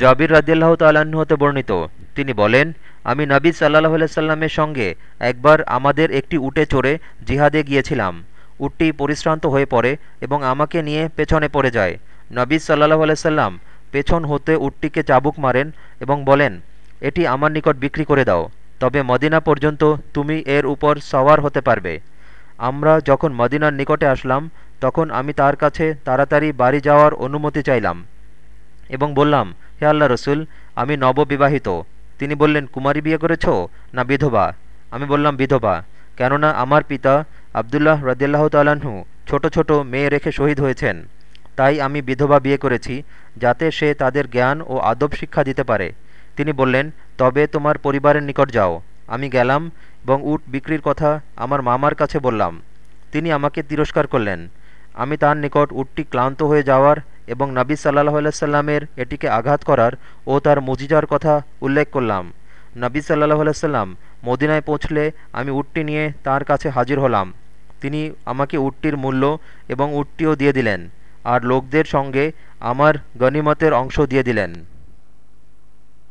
জাবির রাজিয়াল্লাহ তাল্লাহ্ন হতে বর্ণিত। তিনি বলেন, আমি নবী সাল্লাহ সাল্লামের সঙ্গে একবার আমাদের একটি উটে চড়ে জিহাদে গিয়েছিলাম। উটটি পরিশ্রান্ত হয়ে পড়ে এবং আমাকে নিয়ে পেছনে পড়ে যায়। নবী সাল্লাহ সাল্লাম পেছন হতে উটটিকে চাবুক মারেন এবং বলেন, এটি আমার নিকট বিক্রি করে দাও, তবে মদিনা পর্যন্ত তুমি এর উপর সওয়ার হতে পারবে। আমরা যখন মদিনার নিকটে আসলাম, তখন আমি তার কাছে তাড়াতাড়ি বাড়ি যাওয়ার অনুমতি চাইলাম এবং বললাম হে আল্লাহ রসুল, আমি নববিবাহিত। তিনি বললেন, কুমারী বিয়ে করেছ? না, বিধবা। আমি বললাম, বিধবা। কেননা আমার পিতা আবদুল্লাহ রদিয়াল্লাহ তাল্লাহ্ন ছোট ছোট মেয়ে রেখে শহীদ হয়েছেন। তাই আমি বিধবা বিয়ে করেছি, যাতে সে তাদের জ্ঞান ও আদব শিক্ষা দিতে পারে। তিনি বললেন, তবে তোমার পরিবারের নিকট যাও। আমি গেলাম এবং উট বিক্রির কথা আমার মামার কাছে বললাম। তিনি আমাকে তিরস্কার করলেন। আমি তার নিকট উটটি ক্লান্ত হয়ে যাওয়ার এবং নবী সাল্লাহ সাল্লামের এটিকে আঘাত করার ও তার মুজিজার কথা উল্লেখ করলাম। নবী সাল্লাহ সাল্লাম মদিনায় পৌঁছলে আমি উটটি নিয়ে তার কাছে হাজির হলাম। তিনি আমাকে উটটির মূল্য এবং উটটিও দিয়ে দিলেন, আর লোকদের সঙ্গে আমার গনিমতের অংশ দিয়ে দিলেন।